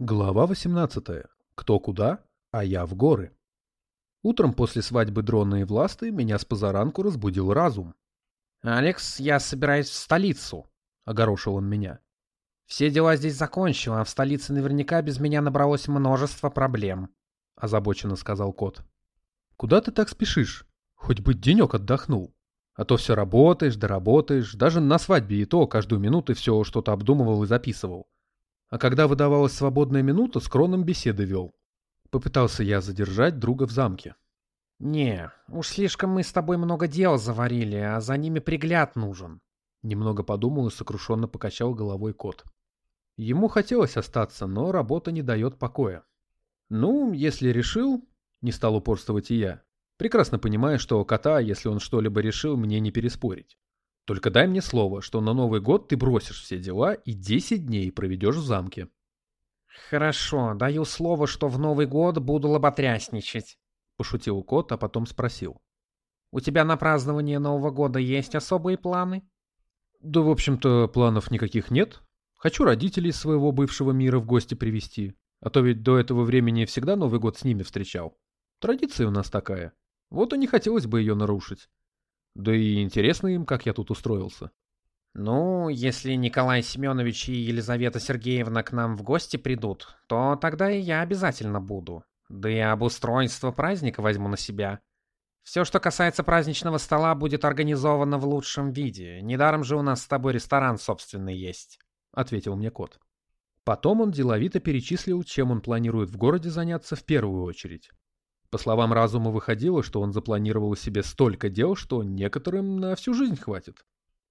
Глава 18. Кто куда, а я в горы. Утром после свадьбы Дрона и Власты меня с позаранку разбудил разум. «Алекс, я собираюсь в столицу», — огорошил он меня. «Все дела здесь закончил, а в столице наверняка без меня набралось множество проблем», — озабоченно сказал кот. «Куда ты так спешишь? Хоть бы денек отдохнул. А то все работаешь да работаешь, даже на свадьбе и то каждую минуту все что-то обдумывал и записывал. А когда выдавалась свободная минута, с Кроном беседы вел. Попытался я задержать друга в замке. «Не, уж слишком мы с тобой много дел заварили, а за ними пригляд нужен». Немного подумал и сокрушенно покачал головой кот. Ему хотелось остаться, но работа не дает покоя. «Ну, если решил...» — не стал упорствовать и я. Прекрасно понимая, что кота, если он что-либо решил, мне не переспорить. Только дай мне слово, что на Новый год ты бросишь все дела и 10 дней проведешь в замке. «Хорошо, даю слово, что в Новый год буду лоботрясничать», — пошутил кот, а потом спросил. «У тебя на празднование Нового года есть особые планы?» «Да, в общем-то, планов никаких нет. Хочу родителей своего бывшего мира в гости привести, а то ведь до этого времени всегда Новый год с ними встречал. Традиция у нас такая. Вот и не хотелось бы ее нарушить. Да и интересно им, как я тут устроился. Ну, если Николай Семенович и Елизавета Сергеевна к нам в гости придут, то тогда и я обязательно буду. Да и обустройство праздника возьму на себя. Все, что касается праздничного стола, будет организовано в лучшем виде. Недаром же у нас с тобой ресторан собственный есть, — ответил мне кот. Потом он деловито перечислил, чем он планирует в городе заняться в первую очередь. По словам разума выходило, что он запланировал себе столько дел, что некоторым на всю жизнь хватит.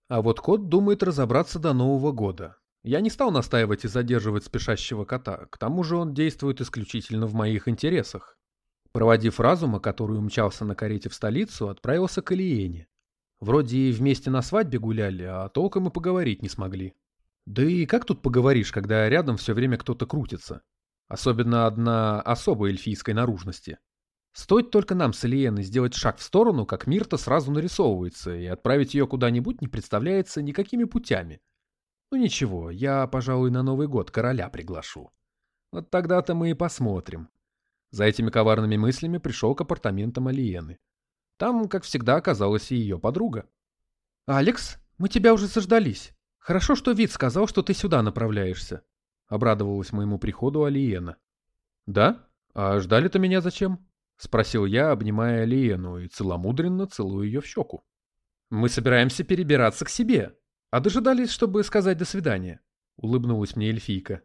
А вот кот думает разобраться до Нового года. Я не стал настаивать и задерживать спешащего кота, к тому же он действует исключительно в моих интересах. Проводив разума, который умчался на карете в столицу, отправился к Алиене. Вроде и вместе на свадьбе гуляли, а толком и поговорить не смогли. Да и как тут поговоришь, когда рядом все время кто-то крутится? Особенно одна особа эльфийской наружности. Стоит только нам с Элиеной сделать шаг в сторону, как Мирта сразу нарисовывается, и отправить ее куда-нибудь не представляется никакими путями. Ну ничего, я, пожалуй, на Новый год короля приглашу. Вот тогда-то мы и посмотрим. За этими коварными мыслями пришел к апартаментам Алиены. Там, как всегда, оказалась и ее подруга. «Алекс, мы тебя уже заждались. Хорошо, что вид сказал, что ты сюда направляешься», — обрадовалась моему приходу Алиена. «Да? А ждали-то меня зачем?» — спросил я, обнимая Лиену и целомудренно целую ее в щеку. «Мы собираемся перебираться к себе, а дожидались, чтобы сказать «до свидания», — улыбнулась мне эльфийка.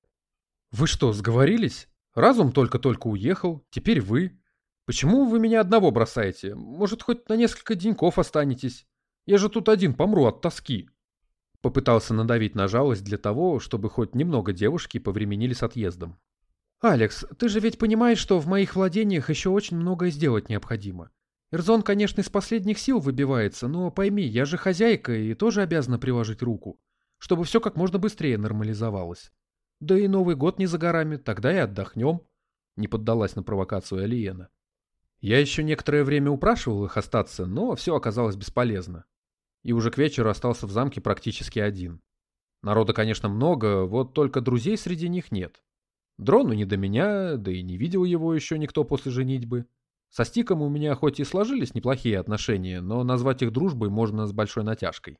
«Вы что, сговорились? Разум только-только уехал, теперь вы. Почему вы меня одного бросаете? Может, хоть на несколько деньков останетесь? Я же тут один помру от тоски». Попытался надавить на жалость для того, чтобы хоть немного девушки повременили с отъездом. «Алекс, ты же ведь понимаешь, что в моих владениях еще очень многое сделать необходимо. Эрзон, конечно, из последних сил выбивается, но пойми, я же хозяйка и тоже обязана приложить руку, чтобы все как можно быстрее нормализовалось. Да и Новый год не за горами, тогда и отдохнем», — не поддалась на провокацию Алиена. Я еще некоторое время упрашивал их остаться, но все оказалось бесполезно. И уже к вечеру остался в замке практически один. Народа, конечно, много, вот только друзей среди них нет. Дрону не до меня, да и не видел его еще никто после женитьбы. Со Стиком у меня хоть и сложились неплохие отношения, но назвать их дружбой можно с большой натяжкой.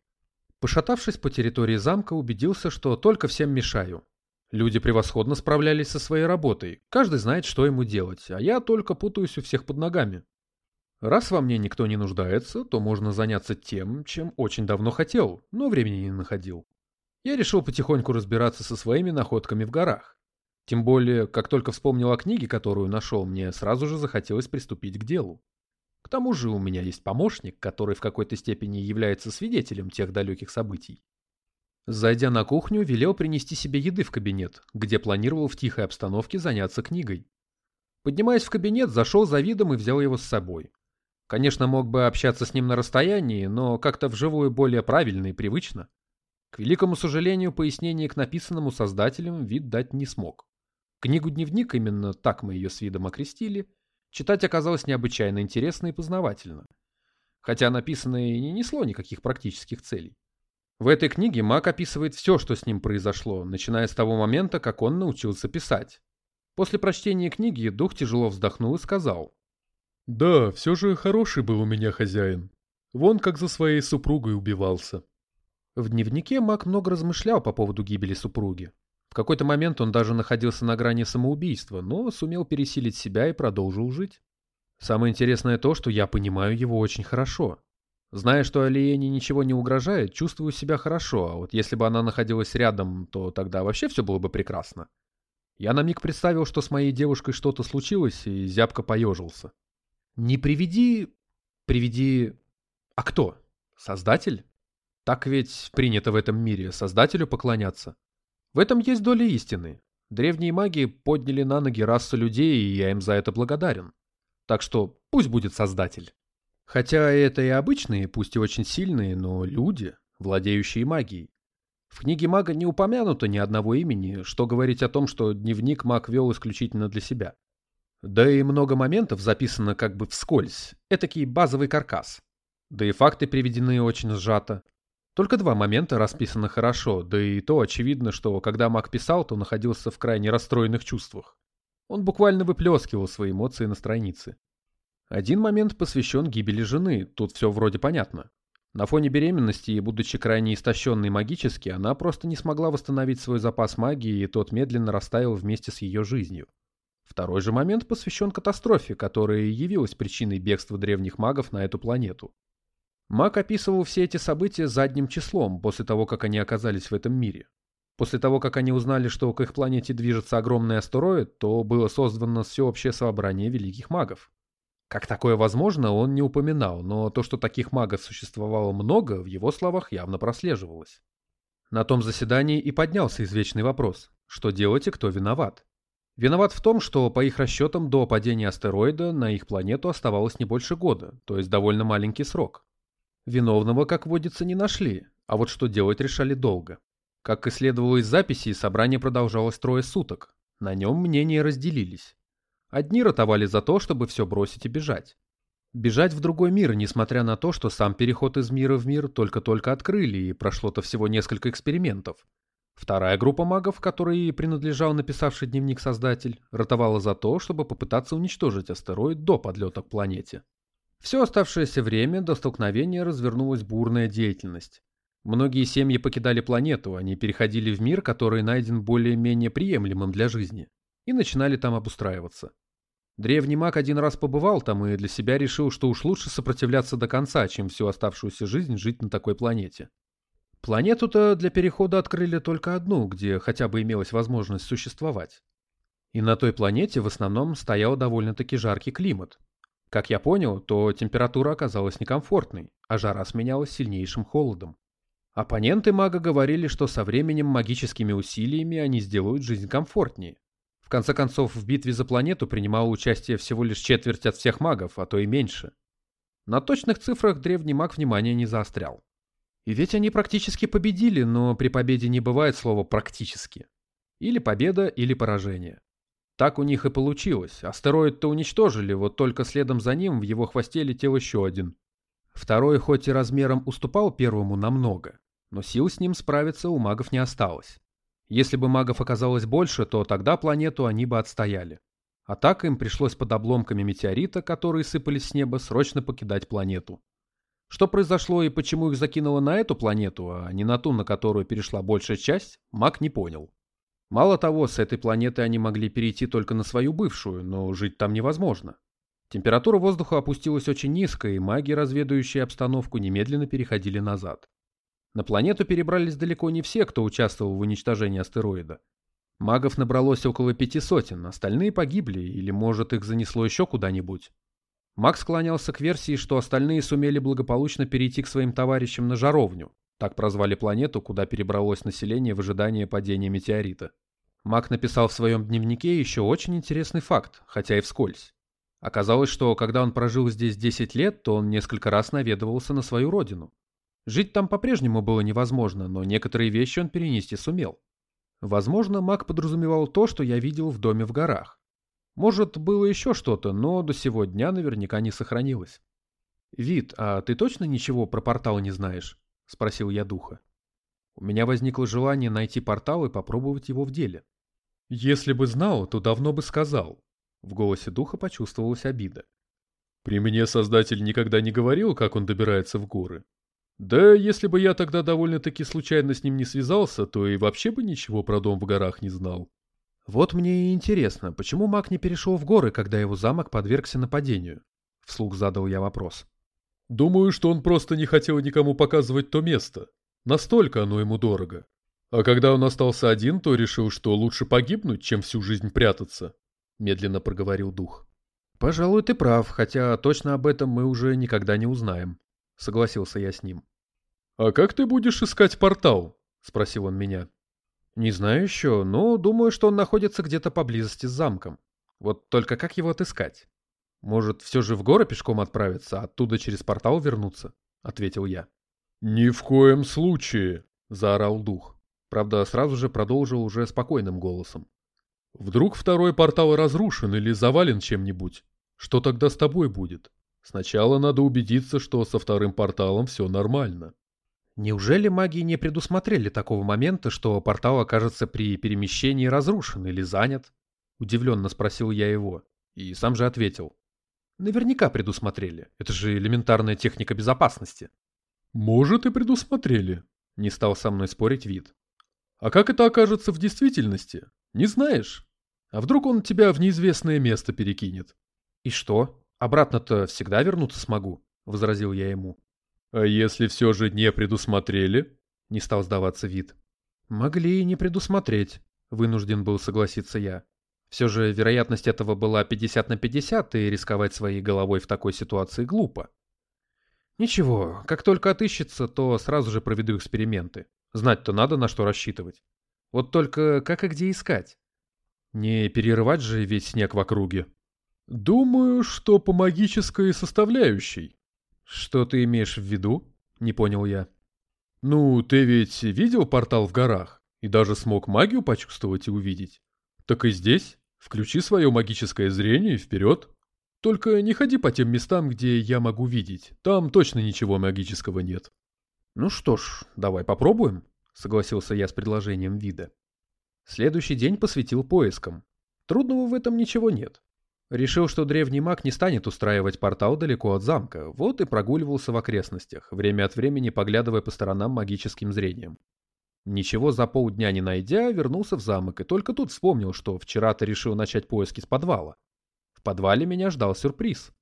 Пошатавшись по территории замка, убедился, что только всем мешаю. Люди превосходно справлялись со своей работой, каждый знает, что ему делать, а я только путаюсь у всех под ногами. Раз во мне никто не нуждается, то можно заняться тем, чем очень давно хотел, но времени не находил. Я решил потихоньку разбираться со своими находками в горах. Тем более, как только вспомнил о книге, которую нашел, мне сразу же захотелось приступить к делу. К тому же у меня есть помощник, который в какой-то степени является свидетелем тех далеких событий. Зайдя на кухню, велел принести себе еды в кабинет, где планировал в тихой обстановке заняться книгой. Поднимаясь в кабинет, зашел за видом и взял его с собой. Конечно, мог бы общаться с ним на расстоянии, но как-то вживую более правильно и привычно. К великому сожалению, пояснение к написанному создателем вид дать не смог. Книгу-дневник, именно так мы ее с видом окрестили, читать оказалось необычайно интересно и познавательно. Хотя написанное и не несло никаких практических целей. В этой книге маг описывает все, что с ним произошло, начиная с того момента, как он научился писать, После прочтения книги дух тяжело вздохнул и сказал. «Да, все же хороший был у меня хозяин. Вон как за своей супругой убивался». В дневнике Мак много размышлял по поводу гибели супруги. В какой-то момент он даже находился на грани самоубийства, но сумел пересилить себя и продолжил жить. Самое интересное то, что я понимаю его очень хорошо. Зная, что Алиене ничего не угрожает, чувствую себя хорошо, а вот если бы она находилась рядом, то тогда вообще все было бы прекрасно. Я на миг представил, что с моей девушкой что-то случилось, и зябко поежился. Не приведи... приведи... А кто? Создатель? Так ведь принято в этом мире Создателю поклоняться. В этом есть доля истины. Древние маги подняли на ноги расу людей, и я им за это благодарен. Так что пусть будет Создатель. Хотя это и обычные, пусть и очень сильные, но люди, владеющие магией. В книге мага не упомянуто ни одного имени, что говорить о том, что дневник маг вел исключительно для себя. Да и много моментов записано как бы вскользь, этакий базовый каркас. Да и факты приведены очень сжато. Только два момента расписаны хорошо, да и то очевидно, что когда маг писал, то находился в крайне расстроенных чувствах. Он буквально выплескивал свои эмоции на странице. Один момент посвящен гибели жены, тут все вроде понятно. На фоне беременности и будучи крайне истощенной магически, она просто не смогла восстановить свой запас магии, и тот медленно растаял вместе с ее жизнью. Второй же момент посвящен катастрофе, которая явилась причиной бегства древних магов на эту планету. Маг описывал все эти события задним числом, после того, как они оказались в этом мире. После того, как они узнали, что к их планете движется огромный астероид, то было создано всеобщее собрание великих магов. Как такое возможно, он не упоминал, но то, что таких магов существовало много, в его словах явно прослеживалось. На том заседании и поднялся извечный вопрос, что делать и кто виноват. Виноват в том, что по их расчетам до падения астероида на их планету оставалось не больше года, то есть довольно маленький срок. Виновного, как водится, не нашли, а вот что делать решали долго. Как и следовало из записей, собрание продолжалось трое суток. На нем мнения разделились. Одни ротовали за то, чтобы все бросить и бежать. Бежать в другой мир, несмотря на то, что сам переход из мира в мир только-только открыли и прошло-то всего несколько экспериментов. Вторая группа магов, которой принадлежал написавший дневник создатель, ротовала за то, чтобы попытаться уничтожить астероид до подлета к планете. Все оставшееся время до столкновения развернулась бурная деятельность. Многие семьи покидали планету, они переходили в мир, который найден более-менее приемлемым для жизни, и начинали там обустраиваться. Древний маг один раз побывал там и для себя решил, что уж лучше сопротивляться до конца, чем всю оставшуюся жизнь жить на такой планете. Планету-то для перехода открыли только одну, где хотя бы имелась возможность существовать. И на той планете в основном стоял довольно-таки жаркий климат. Как я понял, то температура оказалась некомфортной, а жара сменялась сильнейшим холодом. Оппоненты мага говорили, что со временем магическими усилиями они сделают жизнь комфортнее, конце концов, в битве за планету принимало участие всего лишь четверть от всех магов, а то и меньше. На точных цифрах древний маг внимания не заострял. И ведь они практически победили, но при победе не бывает слова «практически». Или победа, или поражение. Так у них и получилось. Астероид-то уничтожили, вот только следом за ним в его хвосте летел еще один. Второй хоть и размером уступал первому намного, но сил с ним справиться у магов не осталось. Если бы магов оказалось больше, то тогда планету они бы отстояли. А так им пришлось под обломками метеорита, которые сыпались с неба, срочно покидать планету. Что произошло и почему их закинуло на эту планету, а не на ту, на которую перешла большая часть, маг не понял. Мало того, с этой планеты они могли перейти только на свою бывшую, но жить там невозможно. Температура воздуха опустилась очень низко, и маги, разведающие обстановку, немедленно переходили назад. На планету перебрались далеко не все, кто участвовал в уничтожении астероида. Магов набралось около пяти сотен, остальные погибли, или, может, их занесло еще куда-нибудь. Маг склонялся к версии, что остальные сумели благополучно перейти к своим товарищам на Жаровню, так прозвали планету, куда перебралось население в ожидании падения метеорита. Маг написал в своем дневнике еще очень интересный факт, хотя и вскользь. Оказалось, что когда он прожил здесь 10 лет, то он несколько раз наведывался на свою родину. Жить там по-прежнему было невозможно, но некоторые вещи он перенести сумел. Возможно, маг подразумевал то, что я видел в доме в горах. Может, было еще что-то, но до сего дня наверняка не сохранилось. «Вид, а ты точно ничего про портал не знаешь?» — спросил я духа. У меня возникло желание найти портал и попробовать его в деле. Если бы знал, то давно бы сказал. В голосе духа почувствовалась обида. При мне создатель никогда не говорил, как он добирается в горы. Да, если бы я тогда довольно-таки случайно с ним не связался, то и вообще бы ничего про дом в горах не знал. Вот мне и интересно, почему маг не перешел в горы, когда его замок подвергся нападению? Вслух задал я вопрос. Думаю, что он просто не хотел никому показывать то место. Настолько оно ему дорого. А когда он остался один, то решил, что лучше погибнуть, чем всю жизнь прятаться. Медленно проговорил дух. Пожалуй, ты прав, хотя точно об этом мы уже никогда не узнаем. Согласился я с ним. А как ты будешь искать портал? Спросил он меня. Не знаю еще, но думаю, что он находится где-то поблизости с замком. Вот только как его отыскать? Может, все же в горы пешком отправиться, а оттуда через портал вернуться? Ответил я. Ни в коем случае, заорал дух. Правда, сразу же продолжил уже спокойным голосом. Вдруг второй портал разрушен или завален чем-нибудь? Что тогда с тобой будет? Сначала надо убедиться, что со вторым порталом все нормально. Неужели маги не предусмотрели такого момента, что портал окажется при перемещении разрушен или занят? Удивленно спросил я его, и сам же ответил. Наверняка предусмотрели. Это же элементарная техника безопасности. Может, и предусмотрели. Не стал со мной спорить вид. А как это окажется в действительности? Не знаешь? А вдруг он тебя в неизвестное место перекинет? И что? Обратно-то всегда вернуться смогу, возразил я ему. А если все же не предусмотрели? Не стал сдаваться вид. Могли и не предусмотреть, вынужден был согласиться я. Все же вероятность этого была 50 на 50, и рисковать своей головой в такой ситуации глупо. Ничего, как только отыщется, то сразу же проведу эксперименты. Знать-то надо, на что рассчитывать. Вот только как и где искать? Не перерывать же весь снег в округе. Думаю, что по магической составляющей. Что ты имеешь в виду? Не понял я. Ну, ты ведь видел портал в горах? И даже смог магию почувствовать и увидеть? Так и здесь. Включи свое магическое зрение и вперед. Только не ходи по тем местам, где я могу видеть. Там точно ничего магического нет. Ну что ж, давай попробуем, согласился я с предложением вида. Следующий день посвятил поискам. Трудного в этом ничего нет. Решил, что древний маг не станет устраивать портал далеко от замка, вот и прогуливался в окрестностях, время от времени поглядывая по сторонам магическим зрением. Ничего за полдня не найдя, вернулся в замок и только тут вспомнил, что вчера-то решил начать поиски с подвала. В подвале меня ждал сюрприз.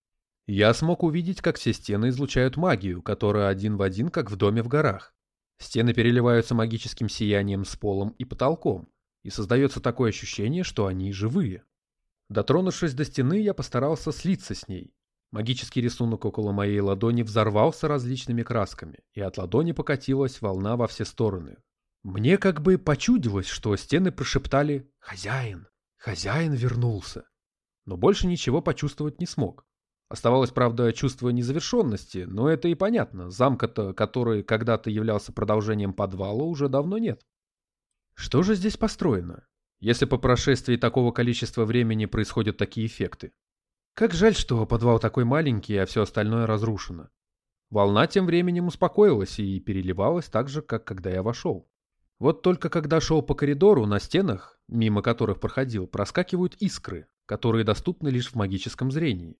Я смог увидеть, как все стены излучают магию, которая один в один, как в доме в горах. Стены переливаются магическим сиянием с полом и потолком, и создается такое ощущение, что они живые. Дотронувшись до стены, я постарался слиться с ней. Магический рисунок около моей ладони взорвался различными красками, и от ладони покатилась волна во все стороны. Мне как бы почудилось, что стены прошептали «Хозяин! Хозяин вернулся!» Но больше ничего почувствовать не смог. Оставалось, правда, чувство незавершенности, но это и понятно. Замка-то, который когда-то являлся продолжением подвала, уже давно нет. Что же здесь построено? если по прошествии такого количества времени происходят такие эффекты. Как жаль, что подвал такой маленький, а все остальное разрушено. Волна тем временем успокоилась и переливалась так же, как когда я вошел. Вот только когда шел по коридору, на стенах, мимо которых проходил, проскакивают искры, которые доступны лишь в магическом зрении.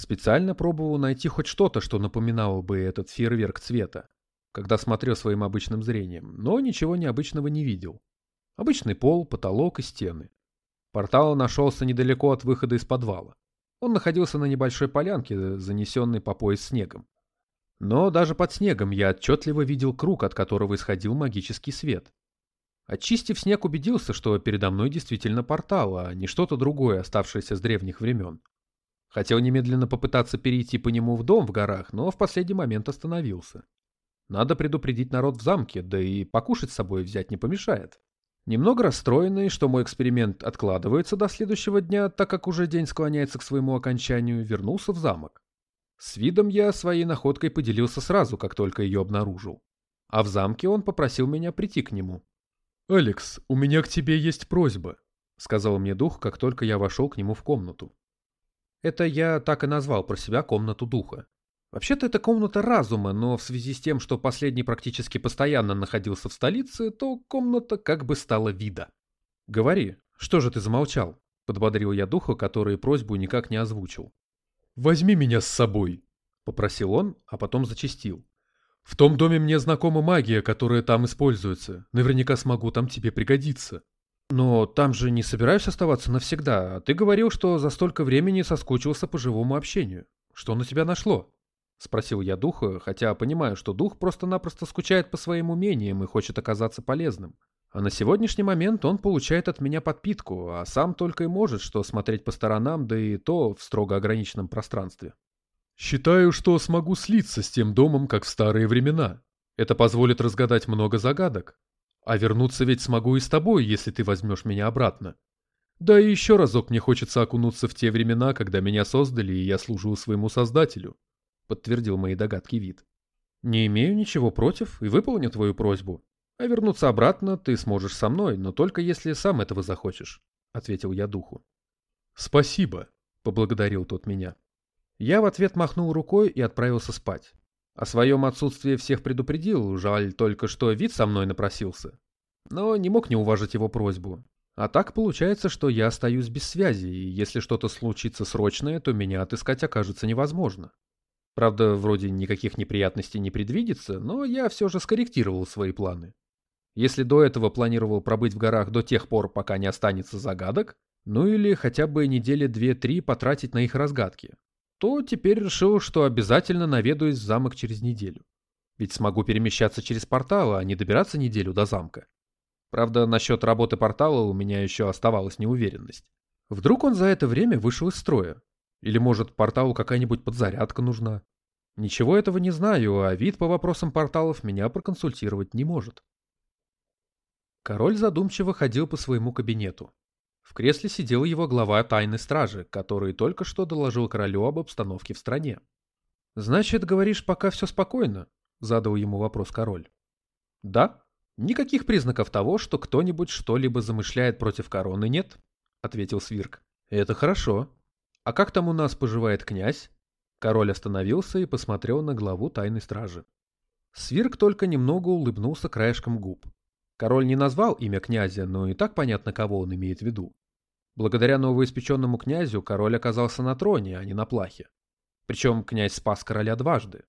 Специально пробовал найти хоть что-то, что напоминало бы этот фейерверк цвета, когда смотрел своим обычным зрением, но ничего необычного не видел. Обычный пол, потолок и стены. Портал нашелся недалеко от выхода из подвала. Он находился на небольшой полянке, занесенной по пояс снегом. Но даже под снегом я отчетливо видел круг, от которого исходил магический свет. Очистив снег, убедился, что передо мной действительно портал, а не что-то другое, оставшееся с древних времен. Хотел немедленно попытаться перейти по нему в дом в горах, но в последний момент остановился. Надо предупредить народ в замке, да и покушать с собой взять не помешает. Немного расстроенный, что мой эксперимент откладывается до следующего дня, так как уже день склоняется к своему окончанию, вернулся в замок. С видом я своей находкой поделился сразу, как только ее обнаружил. А в замке он попросил меня прийти к нему. «Алекс, у меня к тебе есть просьба», — сказал мне дух, как только я вошел к нему в комнату. Это я так и назвал про себя комнату духа. Вообще-то это комната разума, но в связи с тем, что последний практически постоянно находился в столице, то комната как бы стала вида. Говори, Что же ты замолчал? Подбодрил я духа, который просьбу никак не озвучил. «Возьми меня с собой», — попросил он, а потом зачастил. «В том доме мне знакома магия, которая там используется. Наверняка смогу там тебе пригодиться». «Но там же не собираюсь оставаться навсегда, а ты говорил, что за столько времени соскучился по живому общению. Что на тебя нашло?» — спросил я духа, хотя понимаю, что дух просто-напросто скучает по своим умениям и хочет оказаться полезным. А на сегодняшний момент он получает от меня подпитку, а сам только и может что смотреть по сторонам, да и то в строго ограниченном пространстве. «Считаю, что смогу слиться с тем домом, как в старые времена. Это позволит разгадать много загадок. А вернуться ведь смогу и с тобой, если ты возьмешь меня обратно. Да и еще разок мне хочется окунуться в те времена, когда меня создали, и я служил своему создателю», — подтвердил мои догадки вид. «Не имею ничего против и выполню твою просьбу», а вернуться обратно ты сможешь со мной, но только если сам этого захочешь, — ответил я духу. — Спасибо, — поблагодарил тот меня. Я в ответ махнул рукой и отправился спать. О своем отсутствии всех предупредил, жаль только, что вид со мной напросился. Но не мог не уважить его просьбу. А так получается, что я остаюсь без связи, и если что-то случится срочное, то меня отыскать окажется невозможно. Правда, вроде никаких неприятностей не предвидится, но я все же скорректировал свои планы. Если до этого планировал пробыть в горах до тех пор, пока не останется загадок, ну или хотя бы недели две-три потратить на их разгадки, то теперь решил, что обязательно наведаюсь в замок через неделю. Ведь смогу перемещаться через порталы, а не добираться неделю до замка. Правда, насчет работы портала у меня еще оставалась неуверенность. Вдруг он за это время вышел из строя? Или, может, порталу какая-нибудь подзарядка нужна? Ничего этого не знаю, а вид по вопросам порталов меня проконсультировать не может. Король задумчиво ходил по своему кабинету. В кресле сидел его глава тайной стражи, который только что доложил королю об обстановке в стране. «Значит, говоришь, пока все спокойно?» — задал ему вопрос король. «Да. Никаких признаков того, что кто-нибудь что-либо замышляет против короны, нет», — ответил Свирк. «Это хорошо. А как там у нас поживает князь?» Король остановился и посмотрел на главу тайной стражи. Свирк только немного улыбнулся краешком губ. Король не назвал имя князя, но и так понятно, кого он имеет в виду. Благодаря новоиспеченному князю король оказался на троне, а не на плахе. Причем князь спас короля дважды.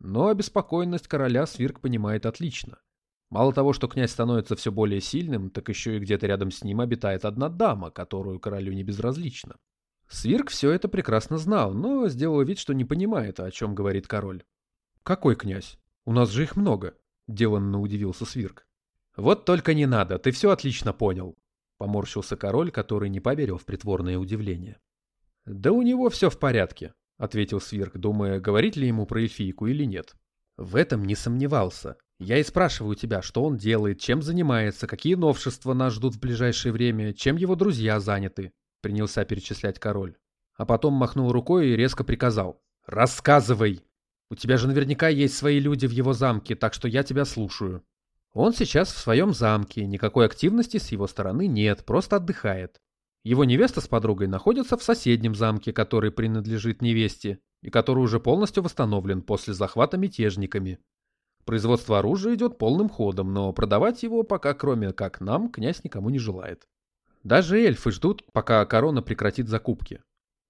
Но обеспокоенность короля Свирк понимает отлично. Мало того, что князь становится все более сильным, так еще и где-то рядом с ним обитает одна дама, которую королю не безразлична. Свирк все это прекрасно знал, но сделал вид, что не понимает, о чем говорит король. «Какой князь? У нас же их много», — деланно удивился Свирк. «Вот только не надо, ты все отлично понял», — поморщился король, который не поверил в притворное удивление. «Да у него все в порядке», — ответил Свирк, думая, говорить ли ему про эльфийку или нет. «В этом не сомневался. Я и спрашиваю тебя, что он делает, чем занимается, какие новшества нас ждут в ближайшее время, чем его друзья заняты», — принялся перечислять король. А потом махнул рукой и резко приказал. «Рассказывай! У тебя же наверняка есть свои люди в его замке, так что я тебя слушаю». Он сейчас в своем замке, никакой активности с его стороны нет, просто отдыхает. Его невеста с подругой находятся в соседнем замке, который принадлежит невесте, и который уже полностью восстановлен после захвата мятежниками. Производство оружия идет полным ходом, но продавать его пока кроме как нам князь никому не желает. Даже эльфы ждут, пока корона прекратит закупки.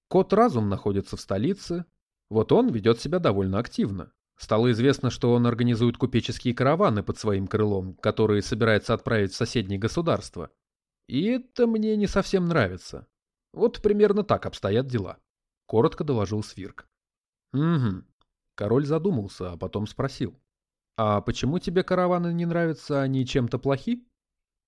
Кот Разум находится в столице, вот он ведет себя довольно активно. Стало известно, что он организует купеческие караваны под своим крылом, которые собирается отправить в соседние государства. И это мне не совсем нравится. Вот примерно так обстоят дела. Коротко доложил Свирк. Угу. Король задумался, а потом спросил. А почему тебе караваны не нравятся, они чем-то плохи?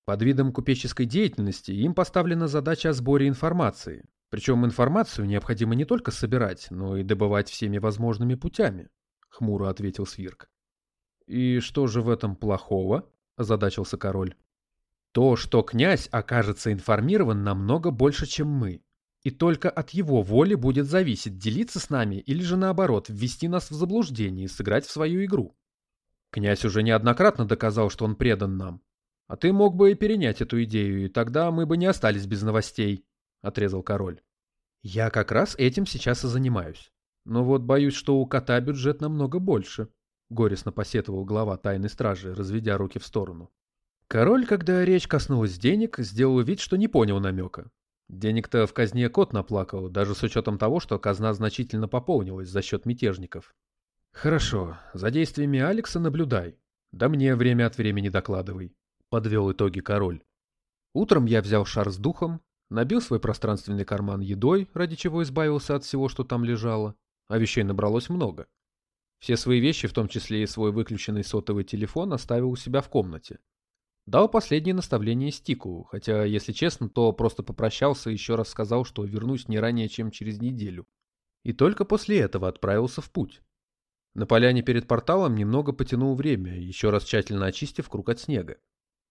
Под видом купеческой деятельности им поставлена задача о сборе информации. Причем информацию необходимо не только собирать, но и добывать всеми возможными путями. — хмуро ответил Свирк. «И что же в этом плохого?» — озадачился король. «То, что князь окажется информирован намного больше, чем мы. И только от его воли будет зависеть, делиться с нами или же наоборот, ввести нас в заблуждение и сыграть в свою игру. Князь уже неоднократно доказал, что он предан нам. А ты мог бы и перенять эту идею, и тогда мы бы не остались без новостей», — отрезал король. «Я как раз этим сейчас и занимаюсь. Но вот боюсь, что у кота бюджет намного больше, — горестно посетовал глава тайной стражи, разведя руки в сторону. Король, когда речь коснулась денег, сделал вид, что не понял намека. Денег-то в казне кот наплакал, даже с учетом того, что казна значительно пополнилась за счет мятежников. Хорошо, за действиями Алекса наблюдай. Да мне время от времени докладывай. Подвел итоги король. Утром я взял шар с духом, набил свой пространственный карман едой, ради чего избавился от всего, что там лежало, а вещей набралось много. Все свои вещи, в том числе и свой выключенный сотовый телефон, оставил у себя в комнате. Дал последнее наставление Стику, хотя, если честно, то просто попрощался и еще раз сказал, что вернусь не ранее, чем через неделю. И только после этого отправился в путь. На поляне перед порталом немного потянул время, еще раз тщательно очистив круг от снега.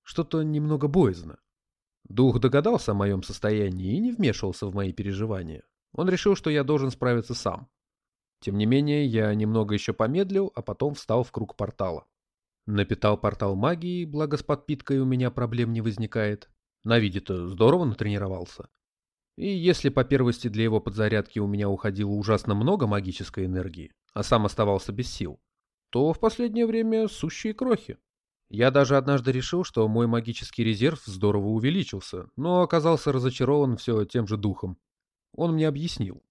Что-то немного боязно. Дух догадался о моем состоянии и не вмешивался в мои переживания. Он решил, что я должен справиться сам. Тем не менее, я немного еще помедлил, а потом встал в круг портала. Напитал портал магией, благо с подпиткой у меня проблем не возникает. На виде-то здорово натренировался. И если по первости для его подзарядки у меня уходило ужасно много магической энергии, а сам оставался без сил, то в последнее время сущие крохи. Я даже однажды решил, что мой магический резерв здорово увеличился, но оказался разочарован все тем же духом. Он мне объяснил.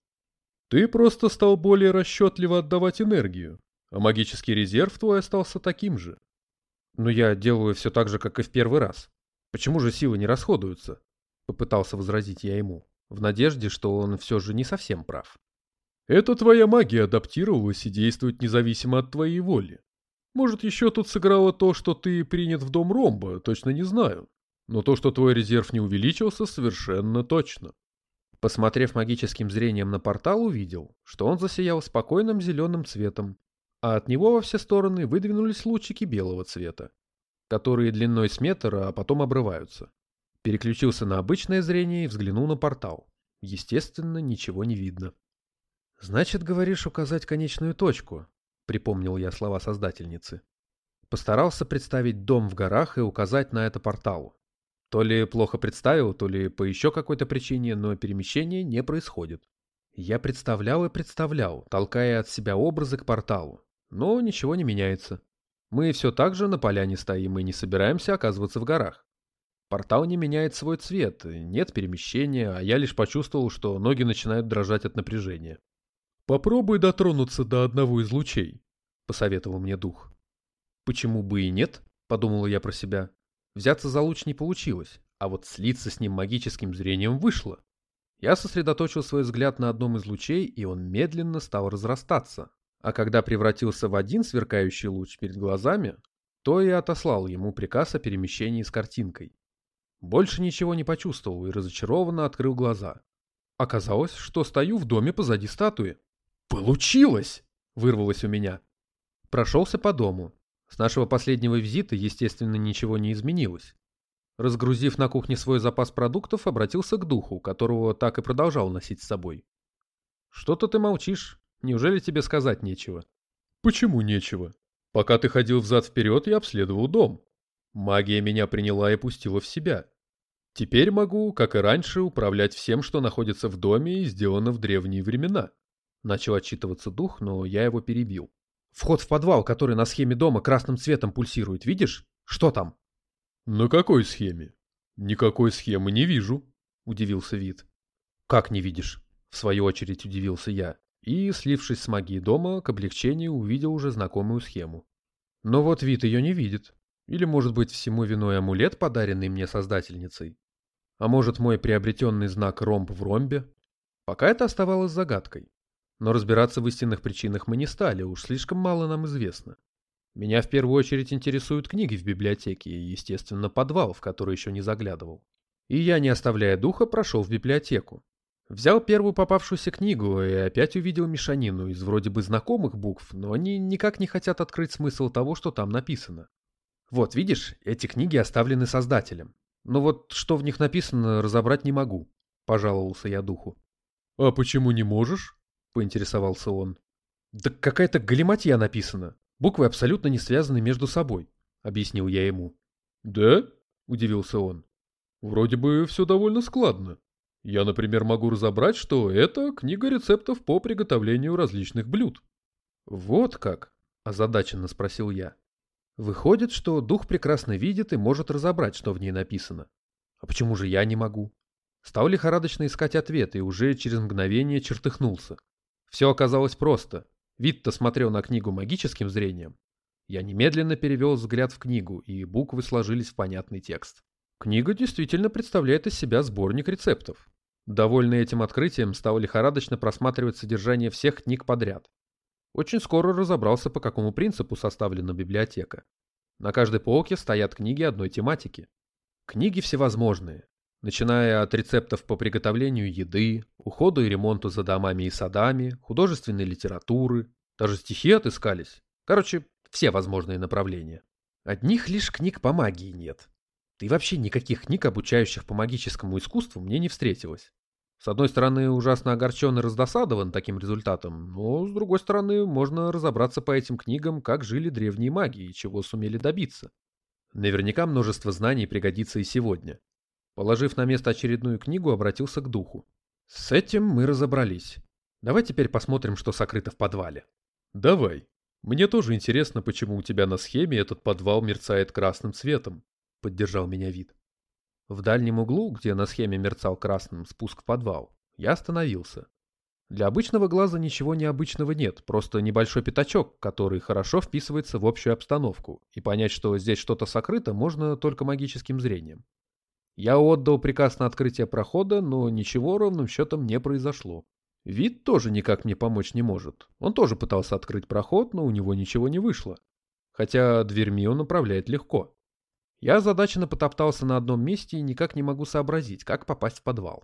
Ты просто стал более расчетливо отдавать энергию, а магический резерв твой остался таким же. Но я делаю все так же, как и в первый раз. Почему же силы не расходуются? Попытался возразить я ему, в надежде, что он все же не совсем прав. Это твоя магия адаптировалась и действует независимо от твоей воли. Может, еще тут сыграло то, что ты принят в дом Ромба, точно не знаю. Но то, что твой резерв не увеличился, совершенно точно. Посмотрев магическим зрением на портал, увидел, что он засиял спокойным зеленым цветом, а от него во все стороны выдвинулись лучики белого цвета, которые длиной с метра, а потом обрываются. Переключился на обычное зрение и взглянул на портал. Естественно, ничего не видно. «Значит, говоришь указать конечную точку», — припомнил я слова создательницы. Постарался представить дом в горах и указать на это порталу. То ли плохо представил, то ли по еще какой-то причине, но перемещение не происходит. Я представлял и представлял, толкая от себя образы к порталу. Но ничего не меняется. Мы все так же на поляне стоим и не собираемся оказываться в горах. Портал не меняет свой цвет, нет перемещения, а я лишь почувствовал, что ноги начинают дрожать от напряжения. «Попробуй дотронуться до одного из лучей», — посоветовал мне дух. «Почему бы и нет?» — подумал я про себя. Взяться за луч не получилось, а вот слиться с ним магическим зрением вышло. Я сосредоточил свой взгляд на одном из лучей, и он медленно стал разрастаться. А когда превратился в один сверкающий луч перед глазами, то и отослал ему приказ о перемещении с картинкой. Больше ничего не почувствовал и разочарованно открыл глаза. Оказалось, что стою в доме позади статуи. «Получилось!» — вырвалось у меня. Прошелся по дому, с нашего последнего визита, естественно, ничего не изменилось. Разгрузив на кухне свой запас продуктов, обратился к духу, которого так и продолжал носить с собой. «Что-то ты молчишь. Неужели тебе сказать нечего?» «Почему нечего? Пока ты ходил взад-вперед, я обследовал дом. Магия меня приняла и пустила в себя. Теперь могу, как и раньше, управлять всем, что находится в доме и сделано в древние времена». Начал отчитываться дух, но я его перебил. Вход в подвал, который на схеме дома красным цветом пульсирует, видишь? Что там? На какой схеме? Никакой схемы не вижу, удивился Вид. Как не видишь? В свою очередь удивился я. И, слившись с магией дома, к облегчению увидел уже знакомую схему. Но вот вид ее не видит. Или, может быть, всему виной амулет, подаренный мне создательницей? А может, мой приобретенный знак ромб в ромбе? Пока это оставалось загадкой. Но разбираться в истинных причинах мы не стали, уж слишком мало нам известно. Меня в первую очередь интересуют книги в библиотеке и, естественно, подвал, в который еще не заглядывал. И я, не оставляя духа, прошел в библиотеку. Взял первую попавшуюся книгу и опять увидел мешанину из вроде бы знакомых букв, но они никак не хотят открыть смысл того, что там написано. Вот, видишь, эти книги оставлены создателем. Но вот что в них написано, разобрать не могу, пожаловался я духу. А почему не можешь? — поинтересовался он. «Да какая-то галиматья написана. Буквы абсолютно не связаны между собой», — объяснил я ему. «Да?» — удивился он. «Вроде бы все довольно складно. Я, например, могу разобрать, что это книга рецептов по приготовлению различных блюд». «Вот как?» — озадаченно спросил я. Выходит, что дух прекрасно видит и может разобрать, что в ней написано. А почему же я не могу? Стал лихорадочно искать ответ и уже через мгновение чертыхнулся. Все оказалось просто. Вид-то смотрел на книгу магическим зрением. Я немедленно перевел взгляд в книгу, и буквы сложились в понятный текст. Книга действительно представляет из себя сборник рецептов. Довольный этим открытием, стал лихорадочно просматривать содержание всех книг подряд. Очень скоро разобрался, по какому принципу составлена библиотека. На каждой полке стоят книги одной тематики. Книги всевозможные, начиная от рецептов по приготовлению еды, уходу и ремонту за домами и садами, художественной литературы, даже стихи отыскались. Короче, все возможные направления. Одних лишь книг по магии нет. Да и вообще никаких книг, обучающих по магическому искусству, мне не встретилось. С одной стороны, ужасно огорчен и раздосадован таким результатом, но с другой стороны, можно разобраться по этим книгам, как жили древние маги и чего сумели добиться. Наверняка множество знаний пригодится и сегодня. Положив на место очередную книгу, обратился к духу. С этим мы разобрались. Давай теперь посмотрим, что сокрыто в подвале. Давай. Мне тоже интересно, почему у тебя на схеме этот подвал мерцает красным цветом. Поддержал меня вид. В дальнем углу, где на схеме мерцал красным спуск в подвал, я остановился. Для обычного глаза ничего необычного нет, просто небольшой пятачок, который хорошо вписывается в общую обстановку, и понять, что здесь что-то сокрыто, можно только магическим зрением. Я отдал приказ на открытие прохода, но ничего ровным счетом не произошло. Вид тоже никак мне помочь не может. Он тоже пытался открыть проход, но у него ничего не вышло. Хотя дверьми он управляет легко. Я озадаченно потоптался на одном месте и никак не могу сообразить, как попасть в подвал.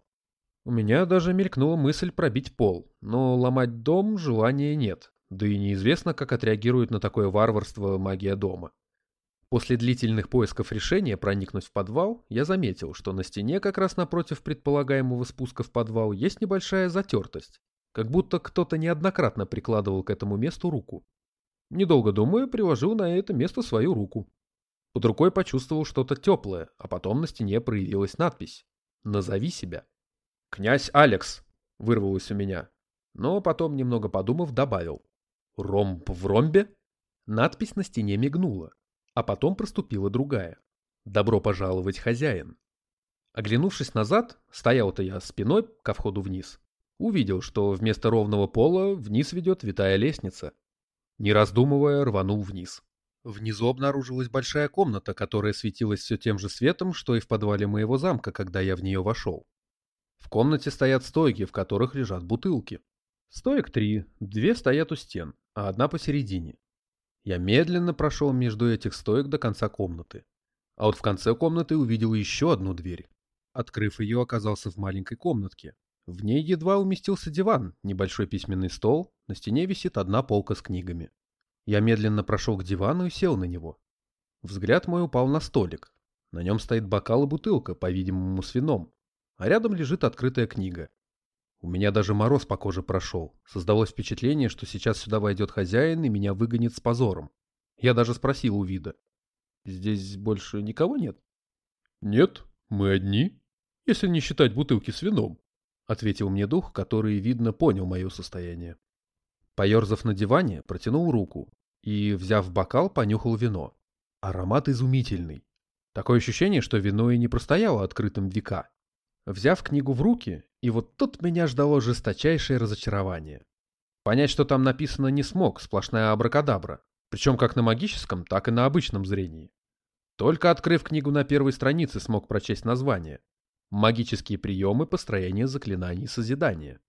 У меня даже мелькнула мысль пробить пол, но ломать дом желания нет, да и неизвестно, как отреагирует на такое варварство магия дома. После длительных поисков решения проникнуть в подвал, я заметил, что на стене как раз напротив предполагаемого спуска в подвал есть небольшая затертость, как будто кто-то неоднократно прикладывал к этому месту руку. Недолго думая, приложил на это место свою руку. Под рукой почувствовал что-то теплое, а потом на стене проявилась надпись «Назови себя». «Князь Алекс!» — вырвалось у меня. Но потом, немного подумав, добавил. «Ромб в ромбе?» Надпись на стене мигнула, а потом проступила другая. «Добро пожаловать, хозяин!» Оглянувшись назад, стоял-то я спиной ко входу вниз. Увидел, что вместо ровного пола вниз ведет витая лестница. Не раздумывая, рванул вниз. Внизу обнаружилась большая комната, которая светилась все тем же светом, что и в подвале моего замка, когда я в нее вошел. В комнате стоят стойки, в которых лежат бутылки. Стоек три, две стоят у стен, а одна посередине. Я медленно прошел между этих стоек до конца комнаты. А вот в конце комнаты увидел еще одну дверь. Открыв ее, оказался в маленькой комнатке. В ней едва уместился диван, небольшой письменный стол, на стене висит одна полка с книгами. Я медленно прошел к дивану и сел на него. Взгляд мой упал на столик. На нем стоит бокал и бутылка, по-видимому, с вином. А рядом лежит открытая книга. У меня даже мороз по коже прошел. Создалось впечатление, что сейчас сюда войдет хозяин и меня выгонит с позором. Я даже спросил у вида. Здесь больше никого нет? Нет, мы одни, если не считать бутылки с вином, ответил мне дух, который, видно, понял мое состояние. Поерзав на диване, протянул руку и, взяв бокал, понюхал вино. Аромат изумительный. Такое ощущение, что вино и не простояло открытым века. Взяв книгу в руки, и вот тут меня ждало жесточайшее разочарование. Понять, что там написано, не смог, сплошная абракадабра. Причем как на магическом, так и на обычном зрении. Только открыв книгу на первой странице, смог прочесть название. Магические приемы построения заклинаний созидания.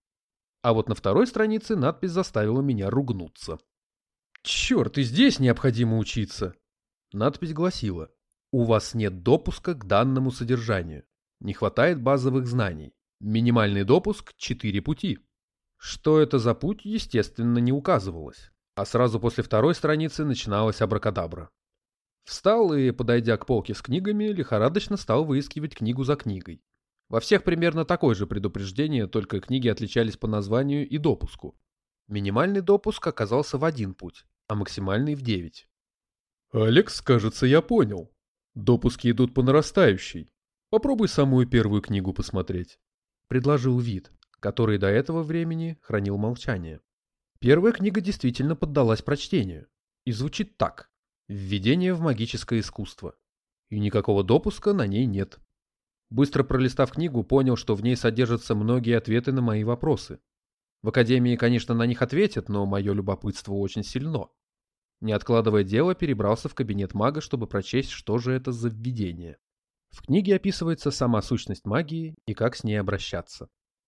А вот на второй странице надпись заставила меня ругнуться. Черт, и здесь необходимо учиться. Надпись гласила, у вас нет допуска к данному содержанию. Не хватает базовых знаний. Минимальный допуск – 4 пути. Что это за путь, естественно, не указывалось. А сразу после второй страницы начиналась абракадабра. Встал и, подойдя к полке с книгами, лихорадочно стал выискивать книгу за книгой. Во всех примерно такое же предупреждение, только книги отличались по названию и допуску. Минимальный допуск оказался в один путь, а максимальный в девять. «Алекс, кажется, я понял. Допуски идут по нарастающей. Попробуй самую первую книгу посмотреть», — предложил вид, который до этого времени хранил молчание. Первая книга действительно поддалась прочтению. И звучит так. Введение в магическое искусство. И никакого допуска на ней нет. Быстро пролистав книгу, понял, что в ней содержатся многие ответы на мои вопросы. В академии, конечно, на них ответят, но мое любопытство очень сильно. Не откладывая дело, перебрался в кабинет мага, чтобы прочесть, что же это за введение. В книге описывается сама сущность магии и как с ней обращаться.